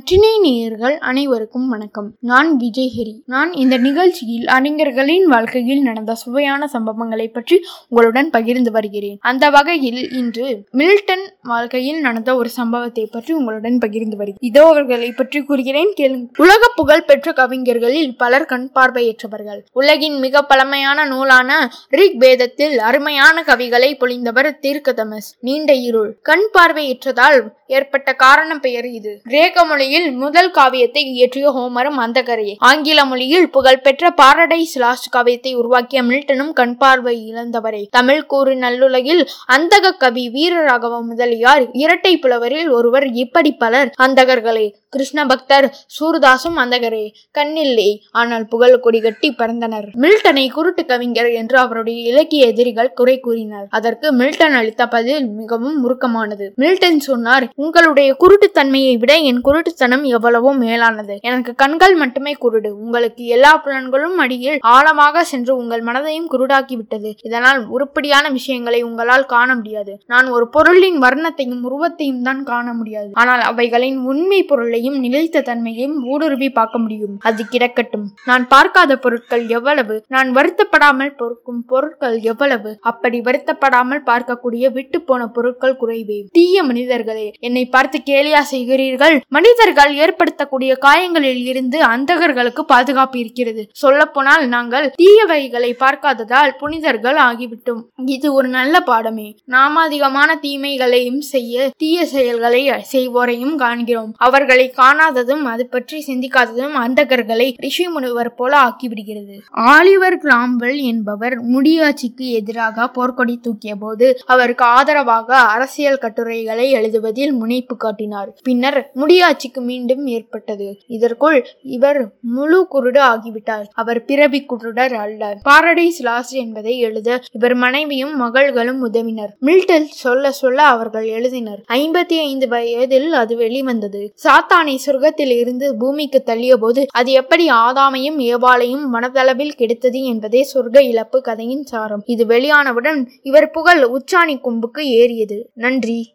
நற்றினை நேயர்கள் அனைவருக்கும் வணக்கம். நான் விஜய்ஹரி. நான் இந்த நிகழ்ச்சியில் அறிஞர்களின் வாழ்க்கையில் நடந்த சுவையான சம்பவங்களை பற்றி உங்களுடன் பகிர்ந்து வருகிறேன். அந்த வகையில் இன்று மில்டன் வாழ்க்கையில் நடந்த ஒரு சம்பவத்தை பற்றி உங்களுடன் பகிர்ந்து வருகிறேன். இதோ அவர்களை பற்றி கூறுகிறேன் கேளுங்க உலக புகழ் பெற்ற கவிஞர்களில் பலர் கண் பார்வையற்றவர்கள். உலகின் மிக பழமையான நூலான ரிக் வேதத்தில் அருமையான கவிகளை பொழிந்தவர் தீர்க்கதமஸ். நீண்ட இருள். கண் பார்வையற்றதால் ஏற்பட்ட காரணம் பெயர் இது. கிரேக்க மொழியில் முதல் காவியத்தை இயற்றிய ஹோமரும் அந்தகரையே. ஆங்கில மொழியில் புகழ்பெற்ற பாரடைஸ் லாஸ்ட் காவியத்தை உருவாக்கிய மில்டனும் கண்பார்வை இழந்தவரே. தமிழ் கூறு நல்லுலகில் அந்தக கவி வீரராகவ முதலியார். இரட்டை புலவரில் ஒருவர் இப்படி பலர் அந்தகர்களே. கிருஷ்ண பக்தர் சூர்தாசும் அந்தகரே. கண்ணில்லை ஆனால் புகழ் கொடி கட்டி பறந்தனர். மில்டனை குருட்டு கவிஞர் என்று அவருடைய இலக்கிய எதிரிகள் குறை கூறினர். அதற்கு மில்டன் அளித்த பதில் மிகவும் முருக்கமானது மில்டன் சொன்னார் உங்களுடைய குருட்டுத்தன்மையை விட என் குருட்டு குருட்டுத்தனம் எவ்வளவோ மேலானது. எனக்கு கண்கள் மட்டுமே குருடு. உங்களுக்கு எல்லா புலன்களும் அடியில் ஆழமாக சென்று உங்கள் மனதையும் குருடாக்கி விட்டது இதனால் உருப்படியான விஷயங்களை உங்களால் காண முடியாது. நான் ஒரு பொருளின் வர்ணத்தையும் உருவத்தையும் தான் காண முடியாது. ஆனால் அவைகளின் உண்மை பொருளையும் நிலைத்த தன்மையையும் ஊடுருவி பார்க்க முடியும். அது கிடக்கட்டும். நான் பார்க்காத பொருட்கள் எவ்வளவு? நான் வருத்தப்படாமல் பொறுக்கும் பொருட்கள் எவ்வளவு? அப்படி வருத்தப்படாமல் பார்க்கக்கூடிய விட்டு போன பொருட்கள் குறைவே. தீய மனிதர்களே என்னை பார்த்து கேலியா செய்கிறீர்கள்? மனிதர்கள் ஏற்படுத்தக்கூடிய காயங்களில் இருந்து அந்தகர்களுக்கு பாதுகாப்பு இருக்கிறது. சொல்ல போனால் நாங்கள் தீயவைகளை பார்க்காததால் புனிதர்கள் ஆகிவிட்டோம். இது ஒரு நல்ல பாடமே. நாமாதிகமான தீமைகளையும் செய்ய தீய செயல்களை செய்வோரையும் காண்கிறோம். அவர்களை காணாததும் அது பற்றி சிந்திக்காததும் அந்தகர்களை ரிஷி முனிவர் போல ஆக்கிவிடுகிறது. ஆலிவர் கிராம்பல் என்பவர் முடியாட்சிக்கு எதிராக போர்க்கொடி தூக்கிய போது அவருக்கு ஆதரவாக அரசியல் கட்டுரைகளை எழுதுவதில் முனைப்பு காட்டினார். பின்னர் முடியாட்சிக்கு மீண்டும் ஏற்பட்டது. இதற்குள் இவர் முழு குருடு ஆகிவிட்டார். அவர் பிறவி குருடர் அல்ல. பாரடைஸ் லாஸ்ட் என்பதை எழுத இவர் மனைவியும் மகள்களும் உதவினர். மில்டல் சொல்ல சொல்ல அவர்கள் எழுதினர். ஐம்பத்தி ஐந்து வயதில் அது வெளிவந்தது. சாத்தானை சொர்க்கத்தில் இருந்து பூமிக்கு தள்ளிய போது அது எப்படி ஆதாமையும் ஏவாளையும் மனதளவில் கெடுத்தது என்பதே சொர்க்க இழப்பு கதையின் சாரம். இது வெளியானவுடன் இவர் புகழ் உச்சாணி கொம்புக்கு ஏறியது. நன்றி.